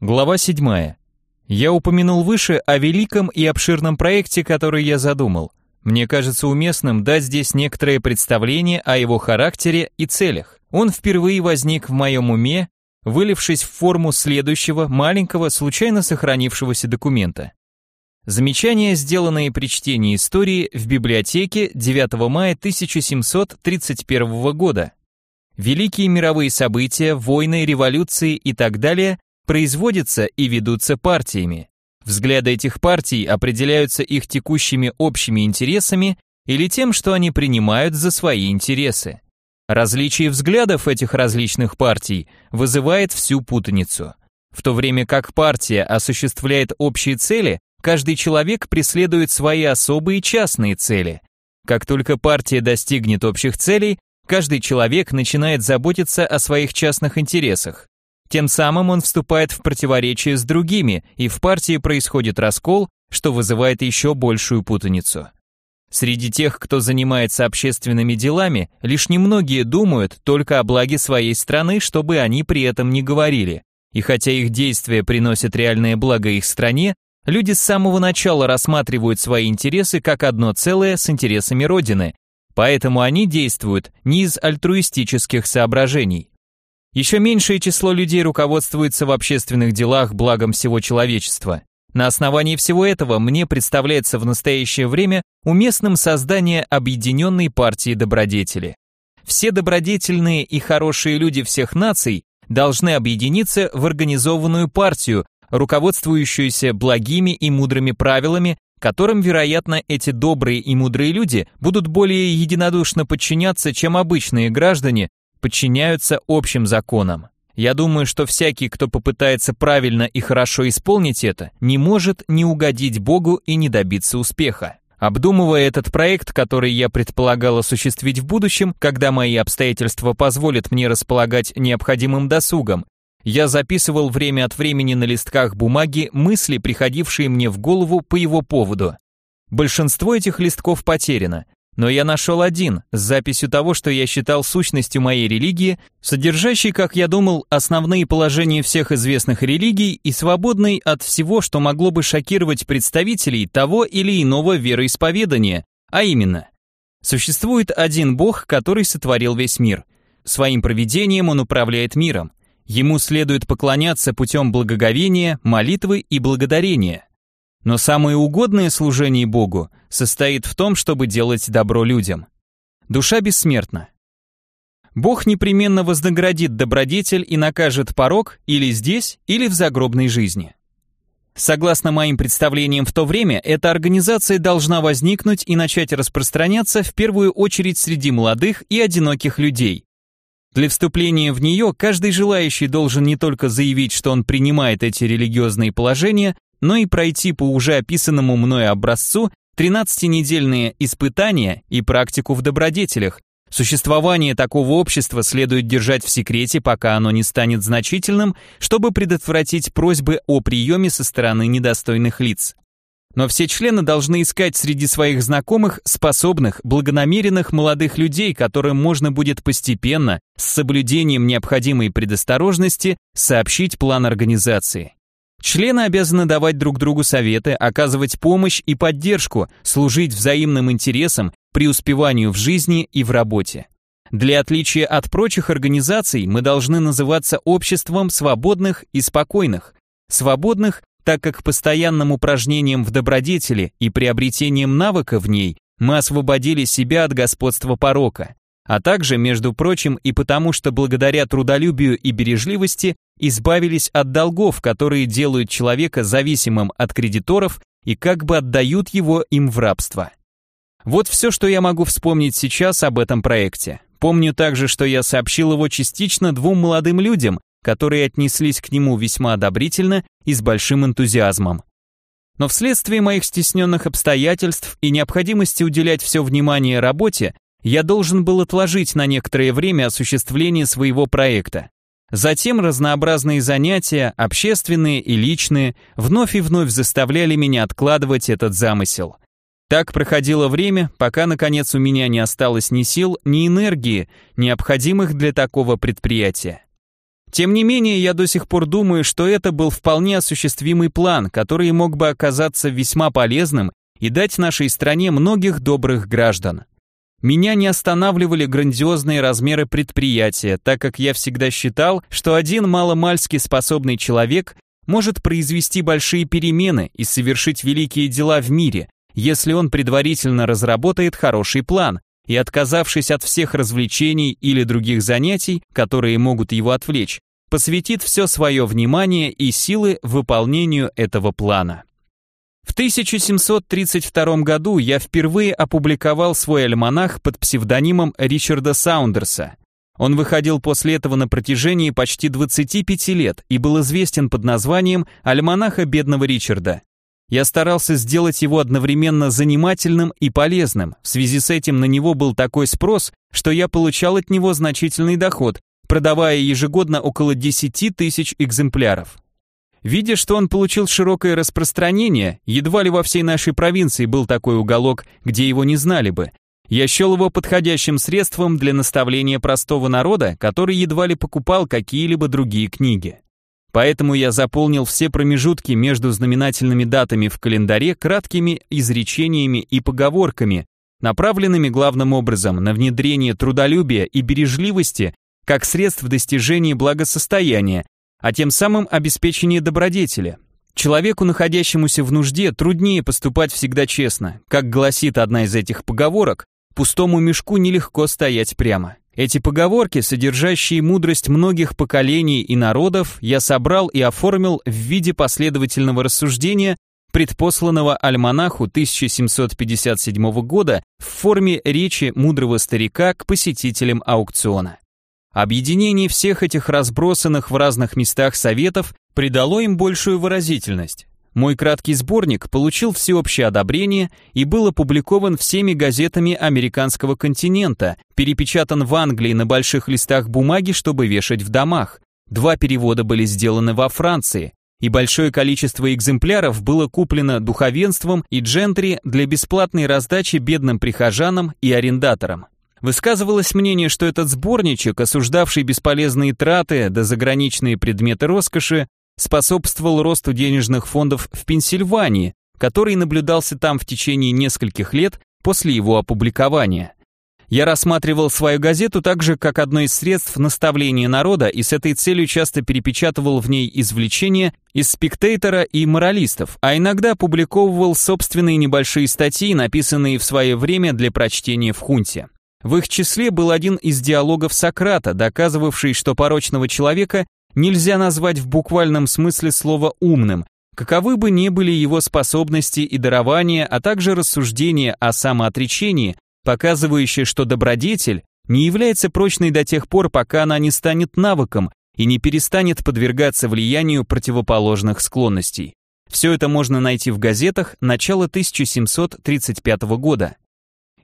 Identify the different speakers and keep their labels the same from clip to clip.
Speaker 1: Глава 7. Я упомянул выше о великом и обширном проекте, который я задумал. Мне кажется уместным дать здесь некоторое представление о его характере и целях. Он впервые возник в моем уме, вылившись в форму следующего маленького, случайно сохранившегося документа. Замечания, сделанные при чтении истории в библиотеке 9 мая 1731 года. Великие мировые события, войны, революции и так далее производятся и ведутся партиями. Взгляды этих партий определяются их текущими общими интересами или тем, что они принимают за свои интересы. Различие взглядов этих различных партий вызывает всю путаницу. В то время как партия осуществляет общие цели, каждый человек преследует свои особые частные цели. Как только партия достигнет общих целей, каждый человек начинает заботиться о своих частных интересах. Тем самым он вступает в противоречие с другими, и в партии происходит раскол, что вызывает еще большую путаницу. Среди тех, кто занимается общественными делами, лишь немногие думают только о благе своей страны, чтобы они при этом не говорили. И хотя их действия приносят реальное благо их стране, люди с самого начала рассматривают свои интересы как одно целое с интересами Родины, поэтому они действуют не из альтруистических соображений. Еще меньшее число людей руководствуется в общественных делах благом всего человечества. На основании всего этого мне представляется в настоящее время уместным создание объединенной партии добродетели. Все добродетельные и хорошие люди всех наций должны объединиться в организованную партию, руководствующуюся благими и мудрыми правилами, которым, вероятно, эти добрые и мудрые люди будут более единодушно подчиняться, чем обычные граждане, подчиняются общим законам. Я думаю, что всякий, кто попытается правильно и хорошо исполнить это, не может не угодить Богу и не добиться успеха. Обдумывая этот проект, который я предполагал осуществить в будущем, когда мои обстоятельства позволят мне располагать необходимым досугом, я записывал время от времени на листках бумаги мысли, приходившие мне в голову по его поводу. Большинство этих листков потеряно, но я нашел один с записью того, что я считал сущностью моей религии, содержащий, как я думал, основные положения всех известных религий и свободный от всего, что могло бы шокировать представителей того или иного вероисповедания, а именно, существует один Бог, который сотворил весь мир. Своим провидением он управляет миром. Ему следует поклоняться путем благоговения, молитвы и благодарения. Но самое угодное служение Богу состоит в том, чтобы делать добро людям. Душа бессмертна. Бог непременно вознаградит добродетель и накажет порок или здесь, или в загробной жизни. Согласно моим представлениям в то время, эта организация должна возникнуть и начать распространяться в первую очередь среди молодых и одиноких людей. Для вступления в нее каждый желающий должен не только заявить, что он принимает эти религиозные положения, но и пройти по уже описанному мной образцу 13-недельные испытания и практику в добродетелях. Существование такого общества следует держать в секрете, пока оно не станет значительным, чтобы предотвратить просьбы о приеме со стороны недостойных лиц. Но все члены должны искать среди своих знакомых способных, благонамеренных молодых людей, которым можно будет постепенно, с соблюдением необходимой предосторожности, сообщить план организации. Члены обязаны давать друг другу советы, оказывать помощь и поддержку, служить взаимным интересам, преуспеванию в жизни и в работе. Для отличия от прочих организаций мы должны называться обществом свободных и спокойных. Свободных, так как постоянным упражнением в добродетели и приобретением навыка в ней мы освободили себя от господства порока а также, между прочим, и потому, что благодаря трудолюбию и бережливости избавились от долгов, которые делают человека зависимым от кредиторов и как бы отдают его им в рабство. Вот все, что я могу вспомнить сейчас об этом проекте. Помню также, что я сообщил его частично двум молодым людям, которые отнеслись к нему весьма одобрительно и с большим энтузиазмом. Но вследствие моих стесненных обстоятельств и необходимости уделять все внимание работе, я должен был отложить на некоторое время осуществление своего проекта. Затем разнообразные занятия, общественные и личные, вновь и вновь заставляли меня откладывать этот замысел. Так проходило время, пока наконец у меня не осталось ни сил, ни энергии, необходимых для такого предприятия. Тем не менее, я до сих пор думаю, что это был вполне осуществимый план, который мог бы оказаться весьма полезным и дать нашей стране многих добрых граждан. Меня не останавливали грандиозные размеры предприятия, так как я всегда считал, что один маломальски способный человек может произвести большие перемены и совершить великие дела в мире, если он предварительно разработает хороший план и, отказавшись от всех развлечений или других занятий, которые могут его отвлечь, посвятит все свое внимание и силы выполнению этого плана. В 1732 году я впервые опубликовал свой альманах под псевдонимом Ричарда Саундерса. Он выходил после этого на протяжении почти 25 лет и был известен под названием «Альманаха бедного Ричарда». Я старался сделать его одновременно занимательным и полезным. В связи с этим на него был такой спрос, что я получал от него значительный доход, продавая ежегодно около 10 тысяч экземпляров. Видя, что он получил широкое распространение, едва ли во всей нашей провинции был такой уголок, где его не знали бы, я счел его подходящим средством для наставления простого народа, который едва ли покупал какие-либо другие книги. Поэтому я заполнил все промежутки между знаменательными датами в календаре краткими изречениями и поговорками, направленными главным образом на внедрение трудолюбия и бережливости как средств достижения благосостояния, а тем самым обеспечение добродетели. Человеку, находящемуся в нужде, труднее поступать всегда честно. Как гласит одна из этих поговорок, пустому мешку нелегко стоять прямо. Эти поговорки, содержащие мудрость многих поколений и народов, я собрал и оформил в виде последовательного рассуждения, предпосланного альманаху 1757 года в форме речи мудрого старика к посетителям аукциона. Объединение всех этих разбросанных в разных местах советов придало им большую выразительность. Мой краткий сборник получил всеобщее одобрение и был опубликован всеми газетами американского континента, перепечатан в Англии на больших листах бумаги, чтобы вешать в домах. Два перевода были сделаны во Франции, и большое количество экземпляров было куплено духовенством и джентри для бесплатной раздачи бедным прихожанам и арендаторам. Высказывалось мнение, что этот сборничек, осуждавший бесполезные траты да заграничные предметы роскоши, способствовал росту денежных фондов в Пенсильвании, который наблюдался там в течение нескольких лет после его опубликования. Я рассматривал свою газету также как одно из средств наставления народа и с этой целью часто перепечатывал в ней извлечения из спектейтора и моралистов, а иногда публиковывал собственные небольшие статьи, написанные в свое время для прочтения в хунте. В их числе был один из диалогов Сократа, доказывавший, что порочного человека нельзя назвать в буквальном смысле слова умным, каковы бы ни были его способности и дарования, а также рассуждения о самоотречении, показывающие, что добродетель не является прочной до тех пор, пока она не станет навыком и не перестанет подвергаться влиянию противоположных склонностей. Все это можно найти в газетах начала 1735 года.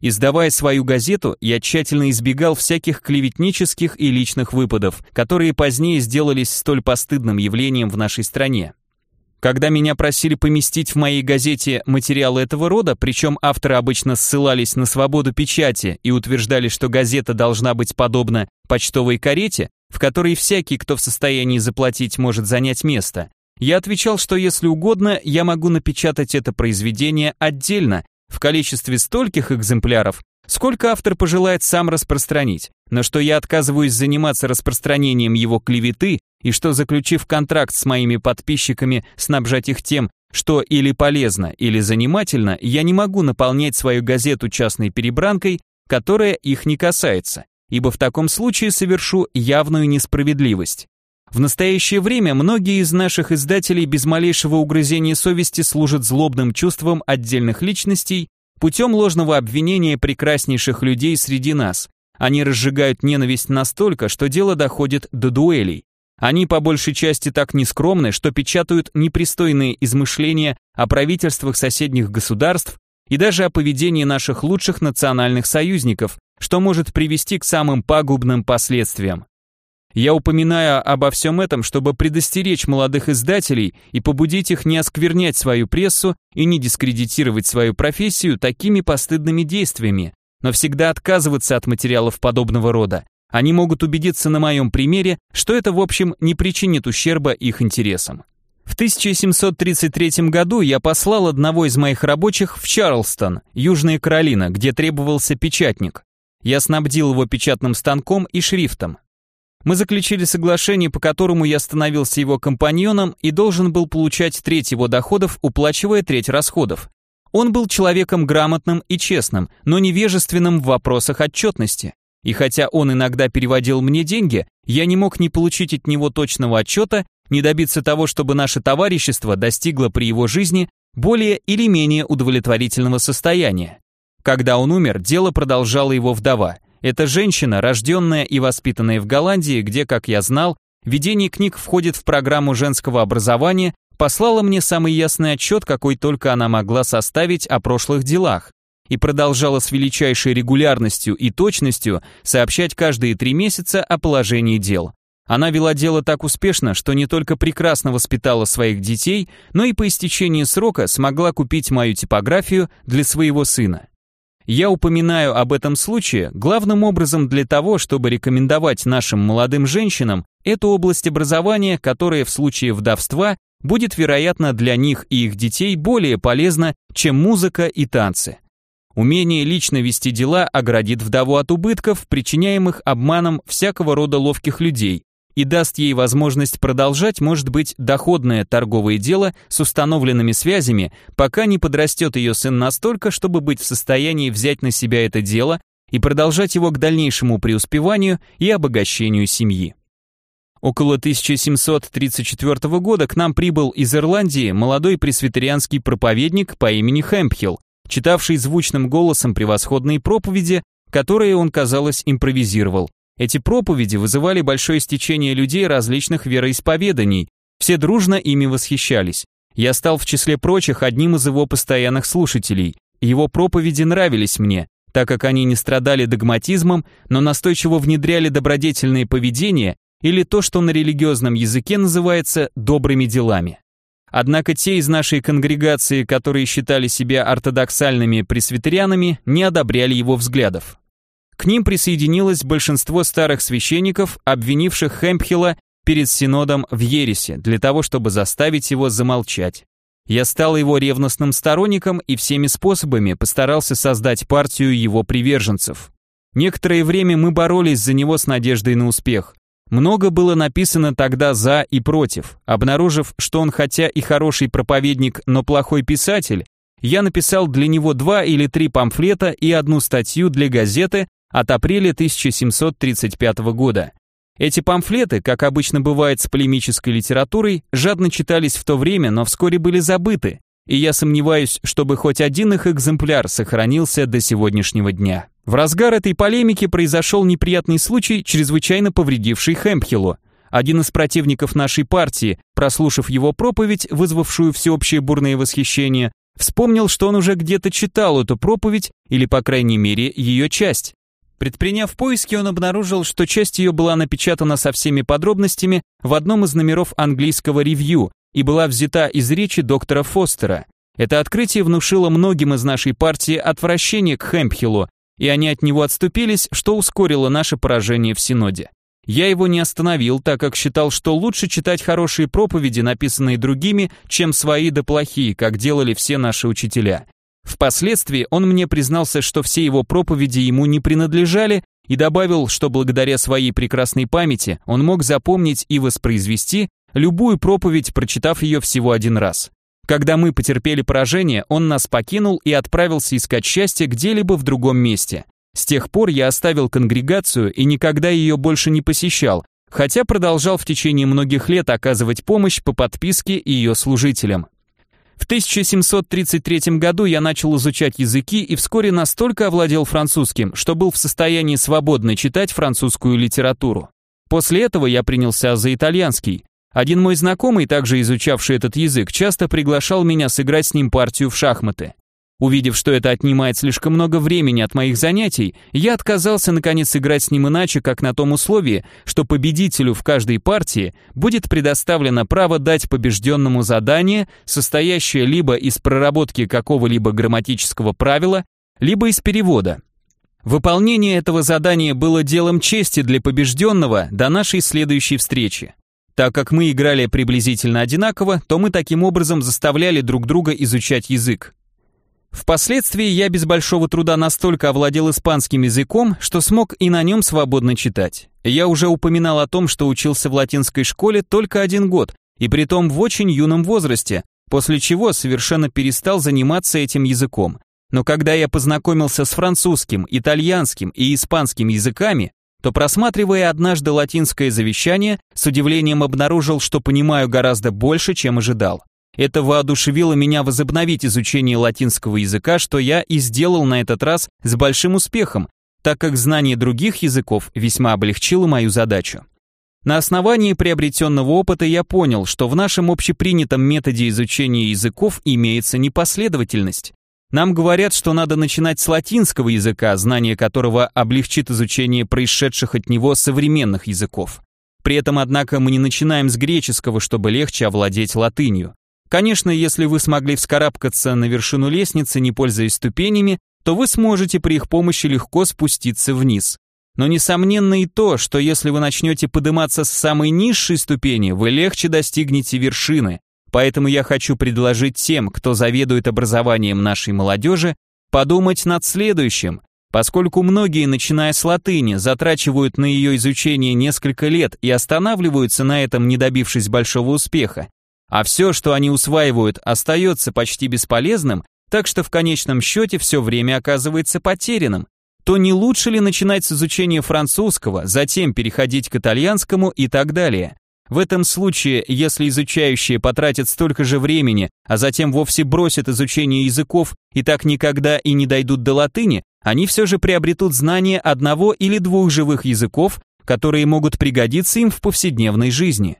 Speaker 1: Издавая свою газету, я тщательно избегал всяких клеветнических и личных выпадов, которые позднее сделались столь постыдным явлением в нашей стране. Когда меня просили поместить в моей газете материалы этого рода, причем авторы обычно ссылались на свободу печати и утверждали, что газета должна быть подобна почтовой карете, в которой всякий, кто в состоянии заплатить, может занять место, я отвечал, что если угодно, я могу напечатать это произведение отдельно в количестве стольких экземпляров, сколько автор пожелает сам распространить, но что я отказываюсь заниматься распространением его клеветы и что, заключив контракт с моими подписчиками, снабжать их тем, что или полезно, или занимательно, я не могу наполнять свою газету частной перебранкой, которая их не касается, ибо в таком случае совершу явную несправедливость. В настоящее время многие из наших издателей без малейшего угрызения совести служат злобным чувством отдельных личностей путем ложного обвинения прекраснейших людей среди нас. Они разжигают ненависть настолько, что дело доходит до дуэлей. Они по большей части так нескромны, что печатают непристойные измышления о правительствах соседних государств и даже о поведении наших лучших национальных союзников, что может привести к самым пагубным последствиям. Я упоминаю обо всем этом, чтобы предостеречь молодых издателей и побудить их не осквернять свою прессу и не дискредитировать свою профессию такими постыдными действиями, но всегда отказываться от материалов подобного рода, Они могут убедиться на моем примере, что это в общем не причинит ущерба их интересам. В 1733 году я послал одного из моих рабочих в Чарлстон, Южная Каролина, где требовался печатник. Я снабдил его печатным станком и шрифтом. Мы заключили соглашение, по которому я становился его компаньоном и должен был получать треть его доходов, уплачивая треть расходов. Он был человеком грамотным и честным, но невежественным в вопросах отчетности. И хотя он иногда переводил мне деньги, я не мог ни получить от него точного отчета, ни добиться того, чтобы наше товарищество достигло при его жизни более или менее удовлетворительного состояния. Когда он умер, дело продолжала его вдова. Эта женщина, рожденная и воспитанная в Голландии, где, как я знал, ведение книг входит в программу женского образования, послала мне самый ясный отчет, какой только она могла составить о прошлых делах, и продолжала с величайшей регулярностью и точностью сообщать каждые три месяца о положении дел. Она вела дело так успешно, что не только прекрасно воспитала своих детей, но и по истечении срока смогла купить мою типографию для своего сына. Я упоминаю об этом случае главным образом для того, чтобы рекомендовать нашим молодым женщинам эту область образования, которая в случае вдовства будет, вероятно, для них и их детей более полезна, чем музыка и танцы. Умение лично вести дела оградит вдову от убытков, причиняемых обманом всякого рода ловких людей, и даст ей возможность продолжать, может быть, доходное торговое дело с установленными связями, пока не подрастет ее сын настолько, чтобы быть в состоянии взять на себя это дело и продолжать его к дальнейшему преуспеванию и обогащению семьи. Около 1734 года к нам прибыл из Ирландии молодой пресвитерианский проповедник по имени Хэмпхилл, читавший звучным голосом превосходные проповеди, которые он, казалось, импровизировал. Эти проповеди вызывали большое стечение людей различных вероисповеданий, все дружно ими восхищались. Я стал в числе прочих одним из его постоянных слушателей. Его проповеди нравились мне, так как они не страдали догматизмом, но настойчиво внедряли добродетельное поведение или то, что на религиозном языке называется добрыми делами. Однако те из нашей конгрегации, которые считали себя ортодоксальными пресвитерианами, не одобряли его взглядов. К ним присоединилось большинство старых священников, обвинивших Хэмпхилла перед синодом в ересе, для того, чтобы заставить его замолчать. Я стал его ревностным сторонником и всеми способами постарался создать партию его приверженцев. Некоторое время мы боролись за него с надеждой на успех. Много было написано тогда за и против. Обнаружив, что он хотя и хороший проповедник, но плохой писатель, я написал для него два или три памфлета и одну статью для газеты, от апреля 1735 года. Эти памфлеты, как обычно бывает с полемической литературой, жадно читались в то время, но вскоре были забыты, и я сомневаюсь, чтобы хоть один их экземпляр сохранился до сегодняшнего дня. В разгар этой полемики произошел неприятный случай, чрезвычайно повредивший Хэмпхиллу. Один из противников нашей партии, прослушав его проповедь, вызвавшую всеобщее бурное восхищение, вспомнил, что он уже где-то читал эту проповедь, или, по крайней мере, ее часть. Предприняв поиски, он обнаружил, что часть ее была напечатана со всеми подробностями в одном из номеров английского ревью и была взята из речи доктора Фостера. Это открытие внушило многим из нашей партии отвращение к Хэмпхиллу, и они от него отступились, что ускорило наше поражение в Синоде. Я его не остановил, так как считал, что лучше читать хорошие проповеди, написанные другими, чем свои да плохие, как делали все наши учителя. Впоследствии он мне признался, что все его проповеди ему не принадлежали, и добавил, что благодаря своей прекрасной памяти он мог запомнить и воспроизвести любую проповедь, прочитав ее всего один раз. Когда мы потерпели поражение, он нас покинул и отправился искать счастье где-либо в другом месте. С тех пор я оставил конгрегацию и никогда ее больше не посещал, хотя продолжал в течение многих лет оказывать помощь по подписке ее служителям. В 1733 году я начал изучать языки и вскоре настолько овладел французским, что был в состоянии свободно читать французскую литературу. После этого я принялся за итальянский. Один мой знакомый, также изучавший этот язык, часто приглашал меня сыграть с ним партию в шахматы. Увидев, что это отнимает слишком много времени от моих занятий, я отказался наконец играть с ним иначе, как на том условии, что победителю в каждой партии будет предоставлено право дать побежденному задание, состоящее либо из проработки какого-либо грамматического правила, либо из перевода. Выполнение этого задания было делом чести для побежденного до нашей следующей встречи. Так как мы играли приблизительно одинаково, то мы таким образом заставляли друг друга изучать язык. Впоследствии я без большого труда настолько овладел испанским языком, что смог и на нем свободно читать. Я уже упоминал о том, что учился в латинской школе только один год, и притом в очень юном возрасте, после чего совершенно перестал заниматься этим языком. Но когда я познакомился с французским, итальянским и испанским языками, то просматривая однажды латинское завещание, с удивлением обнаружил, что понимаю гораздо больше, чем ожидал. Это воодушевило меня возобновить изучение латинского языка, что я и сделал на этот раз с большим успехом, так как знание других языков весьма облегчило мою задачу. На основании приобретенного опыта я понял, что в нашем общепринятом методе изучения языков имеется непоследовательность. Нам говорят, что надо начинать с латинского языка, знание которого облегчит изучение происшедших от него современных языков. При этом, однако, мы не начинаем с греческого, чтобы легче овладеть латынью. Конечно, если вы смогли вскарабкаться на вершину лестницы, не пользуясь ступенями, то вы сможете при их помощи легко спуститься вниз. Но несомненно и то, что если вы начнете подниматься с самой низшей ступени, вы легче достигнете вершины. Поэтому я хочу предложить тем, кто заведует образованием нашей молодежи, подумать над следующим. Поскольку многие, начиная с латыни, затрачивают на ее изучение несколько лет и останавливаются на этом, не добившись большого успеха, а все, что они усваивают, остается почти бесполезным, так что в конечном счете все время оказывается потерянным, то не лучше ли начинать с изучения французского, затем переходить к итальянскому и так далее? В этом случае, если изучающие потратят столько же времени, а затем вовсе бросят изучение языков и так никогда и не дойдут до латыни, они все же приобретут знание одного или двух живых языков, которые могут пригодиться им в повседневной жизни.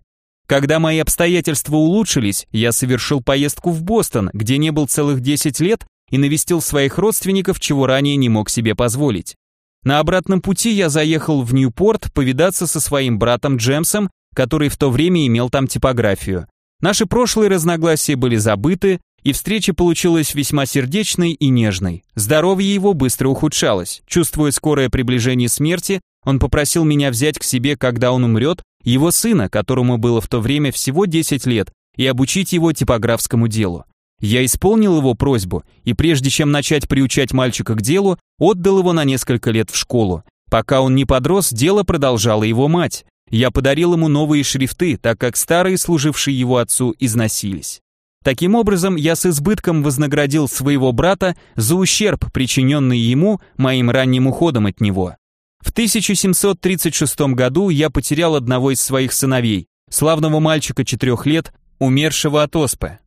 Speaker 1: Когда мои обстоятельства улучшились, я совершил поездку в Бостон, где не был целых 10 лет и навестил своих родственников, чего ранее не мог себе позволить. На обратном пути я заехал в Ньюпорт повидаться со своим братом Джемсом который в то время имел там типографию. Наши прошлые разногласия были забыты, и встреча получилась весьма сердечной и нежной. Здоровье его быстро ухудшалось. Чувствуя скорое приближение смерти, он попросил меня взять к себе, когда он умрет, его сына, которому было в то время всего 10 лет, и обучить его типографскому делу. Я исполнил его просьбу, и прежде чем начать приучать мальчика к делу, отдал его на несколько лет в школу. Пока он не подрос, дело продолжала его мать. Я подарил ему новые шрифты, так как старые, служившие его отцу, износились. Таким образом, я с избытком вознаградил своего брата за ущерб, причиненный ему моим ранним уходом от него. В 1736 году я потерял одного из своих сыновей, славного мальчика четырех лет, умершего от оспы.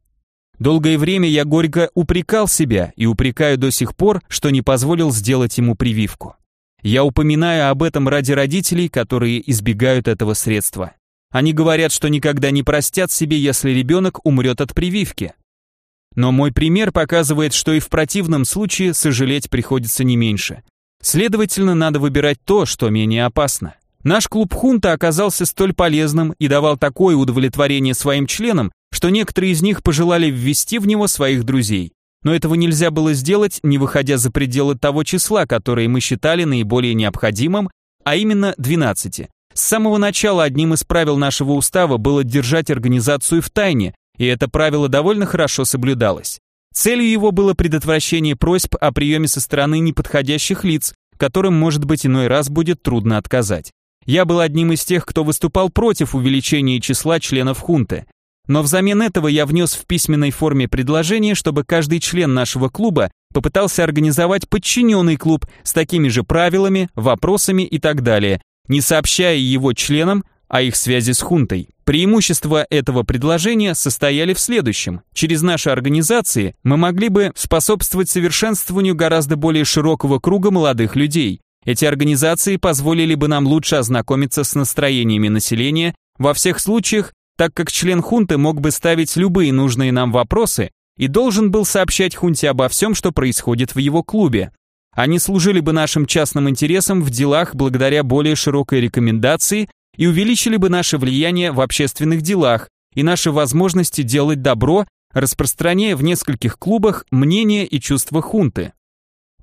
Speaker 1: Долгое время я горько упрекал себя и упрекаю до сих пор, что не позволил сделать ему прививку. Я упоминаю об этом ради родителей, которые избегают этого средства. Они говорят, что никогда не простят себе, если ребенок умрет от прививки. Но мой пример показывает, что и в противном случае сожалеть приходится не меньше. Следовательно, надо выбирать то, что менее опасно. Наш клуб Хунта оказался столь полезным и давал такое удовлетворение своим членам, что некоторые из них пожелали ввести в него своих друзей но этого нельзя было сделать, не выходя за пределы того числа, которое мы считали наиболее необходимым, а именно 12. С самого начала одним из правил нашего устава было держать организацию в тайне, и это правило довольно хорошо соблюдалось. Целью его было предотвращение просьб о приеме со стороны неподходящих лиц, которым, может быть, иной раз будет трудно отказать. Я был одним из тех, кто выступал против увеличения числа членов хунты. Но взамен этого я внес в письменной форме предложение, чтобы каждый член нашего клуба попытался организовать подчиненный клуб с такими же правилами, вопросами и так далее, не сообщая его членам о их связи с хунтой. Преимущества этого предложения состояли в следующем. Через наши организации мы могли бы способствовать совершенствованию гораздо более широкого круга молодых людей. Эти организации позволили бы нам лучше ознакомиться с настроениями населения во всех случаях, так как член хунты мог бы ставить любые нужные нам вопросы и должен был сообщать хунте обо всем, что происходит в его клубе. Они служили бы нашим частным интересам в делах благодаря более широкой рекомендации и увеличили бы наше влияние в общественных делах и наши возможности делать добро, распространяя в нескольких клубах мнения и чувства хунты.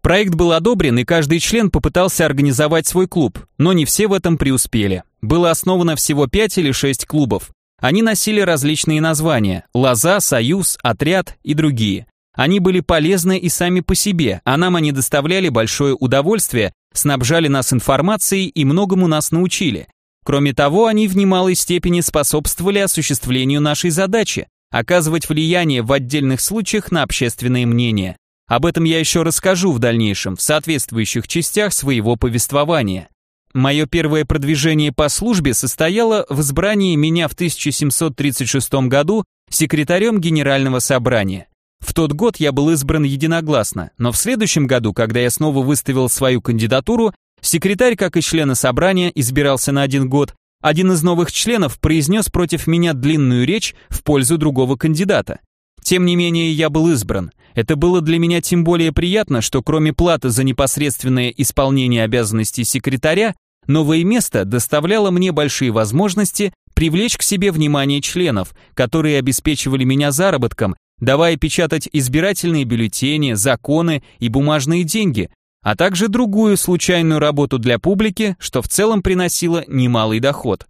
Speaker 1: Проект был одобрен, и каждый член попытался организовать свой клуб, но не все в этом преуспели. Было основано всего 5 или 6 клубов. Они носили различные названия – «Лоза», «Союз», «Отряд» и другие. Они были полезны и сами по себе, а нам они доставляли большое удовольствие, снабжали нас информацией и многому нас научили. Кроме того, они в немалой степени способствовали осуществлению нашей задачи – оказывать влияние в отдельных случаях на общественное мнение. Об этом я еще расскажу в дальнейшем, в соответствующих частях своего повествования. Мое первое продвижение по службе состояло в избрании меня в 1736 году секретарем Генерального собрания. В тот год я был избран единогласно, но в следующем году, когда я снова выставил свою кандидатуру, секретарь, как и члены собрания, избирался на один год, один из новых членов произнес против меня длинную речь в пользу другого кандидата. Тем не менее, я был избран. Это было для меня тем более приятно, что кроме платы за непосредственное исполнение обязанностей секретаря, новое место доставляло мне большие возможности привлечь к себе внимание членов, которые обеспечивали меня заработком давая печатать избирательные бюллетени, законы и бумажные деньги, а также другую случайную работу для публики, что в целом приносило немалый доход.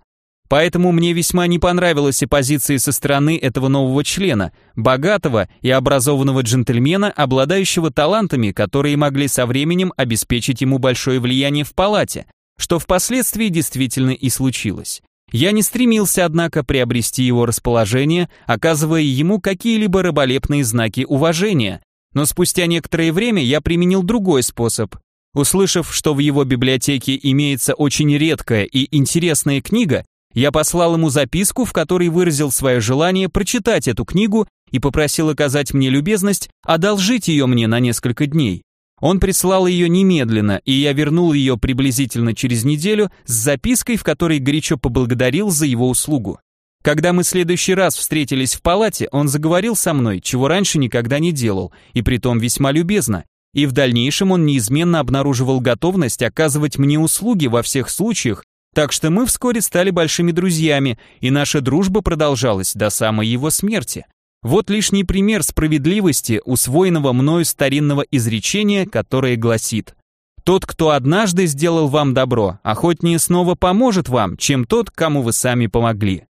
Speaker 1: Поэтому мне весьма не понравилась и позиция со стороны этого нового члена, богатого и образованного джентльмена, обладающего талантами, которые могли со временем обеспечить ему большое влияние в палате, что впоследствии действительно и случилось. Я не стремился, однако, приобрести его расположение, оказывая ему какие-либо раболепные знаки уважения. Но спустя некоторое время я применил другой способ. Услышав, что в его библиотеке имеется очень редкая и интересная книга, я послал ему записку, в которой выразил свое желание прочитать эту книгу и попросил оказать мне любезность одолжить ее мне на несколько дней. Он прислал ее немедленно, и я вернул ее приблизительно через неделю с запиской, в которой горячо поблагодарил за его услугу. Когда мы следующий раз встретились в палате, он заговорил со мной, чего раньше никогда не делал, и притом весьма любезно. И в дальнейшем он неизменно обнаруживал готовность оказывать мне услуги во всех случаях, так что мы вскоре стали большими друзьями, и наша дружба продолжалась до самой его смерти. Вот лишний пример справедливости усвоенного мною старинного изречения, которое гласит «Тот, кто однажды сделал вам добро, охотнее снова поможет вам, чем тот, кому вы сами помогли».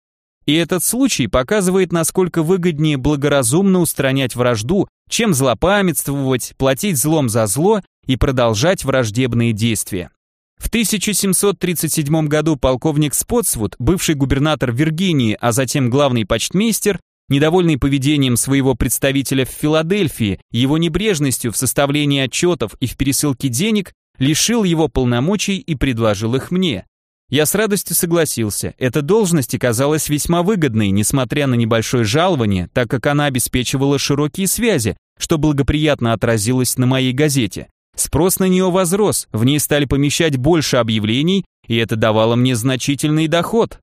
Speaker 1: И этот случай показывает, насколько выгоднее благоразумно устранять вражду, чем злопамятствовать, платить злом за зло и продолжать враждебные действия. В 1737 году полковник Спотсвуд, бывший губернатор Виргинии, а затем главный почтмейстер, Недовольный поведением своего представителя в Филадельфии, его небрежностью в составлении отчетов и в пересылке денег, лишил его полномочий и предложил их мне. Я с радостью согласился. Эта должность оказалась весьма выгодной, несмотря на небольшое жалование, так как она обеспечивала широкие связи, что благоприятно отразилось на моей газете. Спрос на нее возрос, в ней стали помещать больше объявлений, и это давало мне значительный доход.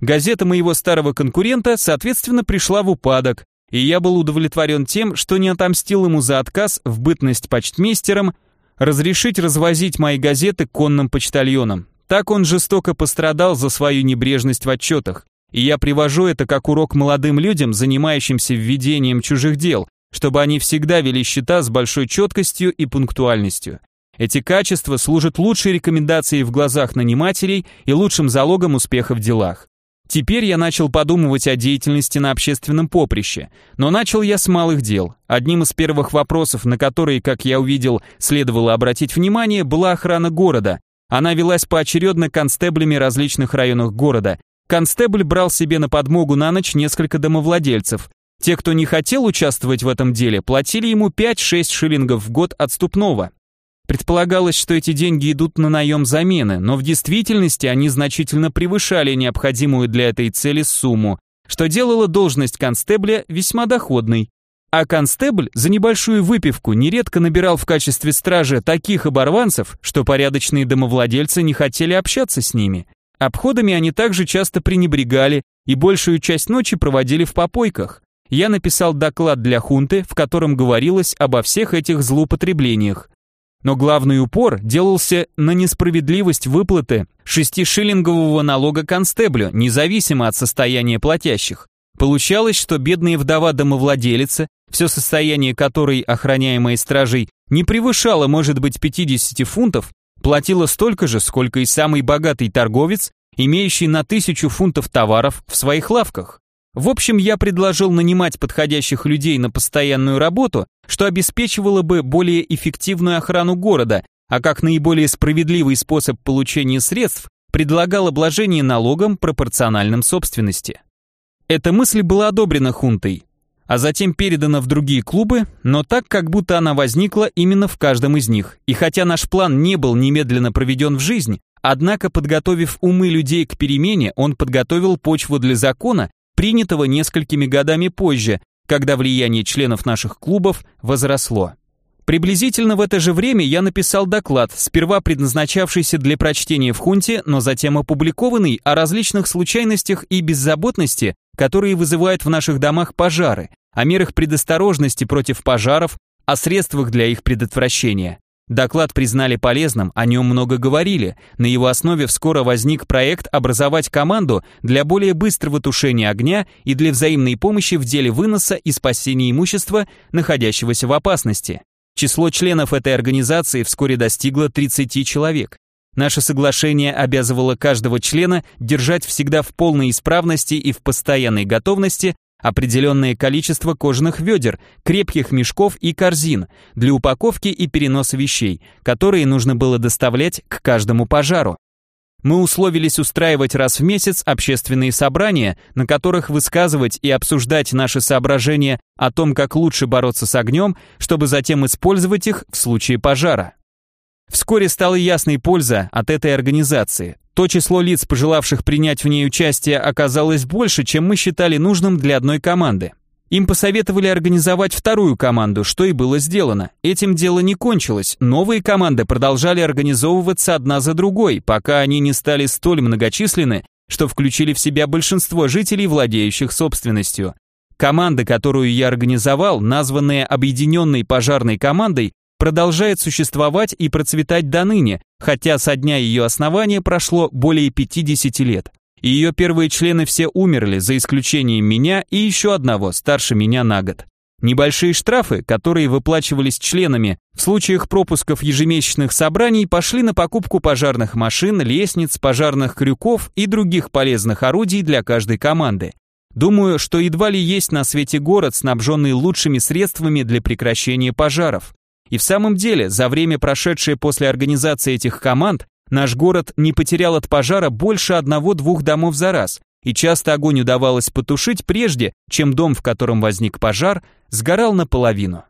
Speaker 1: Газета моего старого конкурента, соответственно, пришла в упадок, и я был удовлетворен тем, что не отомстил ему за отказ в бытность почтмейстером разрешить развозить мои газеты конным почтальонам. Так он жестоко пострадал за свою небрежность в отчетах, и я привожу это как урок молодым людям, занимающимся введением чужих дел, чтобы они всегда вели счета с большой четкостью и пунктуальностью. Эти качества служат лучшей рекомендацией в глазах нанимателей и лучшим залогом успеха в делах. Теперь я начал подумывать о деятельности на общественном поприще, но начал я с малых дел. Одним из первых вопросов, на которые, как я увидел, следовало обратить внимание, была охрана города. Она велась поочередно констеблями различных районов города. Констебль брал себе на подмогу на ночь несколько домовладельцев. Те, кто не хотел участвовать в этом деле, платили ему 5-6 шиллингов в год отступного. Предполагалось, что эти деньги идут на наем замены, но в действительности они значительно превышали необходимую для этой цели сумму, что делало должность констебля весьма доходной. А констебль за небольшую выпивку нередко набирал в качестве стражи таких оборванцев, что порядочные домовладельцы не хотели общаться с ними. Обходами они также часто пренебрегали и большую часть ночи проводили в попойках. Я написал доклад для хунты, в котором говорилось обо всех этих злоупотреблениях но главный упор делался на несправедливость выплаты шестишиллингового налога констеблю, независимо от состояния платящих. Получалось, что бедная вдова-домовладелица, все состояние которой, охраняемой стражей, не превышало, может быть, 50 фунтов, платила столько же, сколько и самый богатый торговец, имеющий на тысячу фунтов товаров в своих лавках. В общем, я предложил нанимать подходящих людей на постоянную работу, что обеспечивало бы более эффективную охрану города, а как наиболее справедливый способ получения средств предлагал обложение налогом пропорциональным собственности. Эта мысль была одобрена хунтой, а затем передана в другие клубы, но так, как будто она возникла именно в каждом из них. И хотя наш план не был немедленно проведен в жизнь, однако, подготовив умы людей к перемене, он подготовил почву для закона, принятого несколькими годами позже, когда влияние членов наших клубов возросло. Приблизительно в это же время я написал доклад, сперва предназначавшийся для прочтения в хунте, но затем опубликованный о различных случайностях и беззаботности, которые вызывают в наших домах пожары, о мерах предосторожности против пожаров, о средствах для их предотвращения. Доклад признали полезным, о нем много говорили. На его основе вскоро возник проект образовать команду для более быстрого тушения огня и для взаимной помощи в деле выноса и спасения имущества, находящегося в опасности. Число членов этой организации вскоре достигло 30 человек. Наше соглашение обязывало каждого члена держать всегда в полной исправности и в постоянной готовности определенное количество кожаных ведер, крепких мешков и корзин для упаковки и переноса вещей, которые нужно было доставлять к каждому пожару. Мы условились устраивать раз в месяц общественные собрания, на которых высказывать и обсуждать наши соображения о том, как лучше бороться с огнем, чтобы затем использовать их в случае пожара. Вскоре стала ясной польза от этой организации. То число лиц, пожелавших принять в ней участие, оказалось больше, чем мы считали нужным для одной команды. Им посоветовали организовать вторую команду, что и было сделано. Этим дело не кончилось. Новые команды продолжали организовываться одна за другой, пока они не стали столь многочисленны, что включили в себя большинство жителей, владеющих собственностью. Команда, которую я организовал, названная Объединенной пожарной командой, продолжает существовать и процветать до ныне, хотя со дня ее основания прошло более 50 лет. Ее первые члены все умерли, за исключением меня и еще одного, старше меня на год. Небольшие штрафы, которые выплачивались членами в случаях пропусков ежемесячных собраний, пошли на покупку пожарных машин, лестниц, пожарных крюков и других полезных орудий для каждой команды. Думаю, что едва ли есть на свете город, снабженный лучшими средствами для прекращения пожаров. И в самом деле, за время, прошедшее после организации этих команд, Наш город не потерял от пожара больше одного-двух домов за раз, и часто огонь удавалось потушить прежде, чем дом, в котором возник пожар, сгорал наполовину.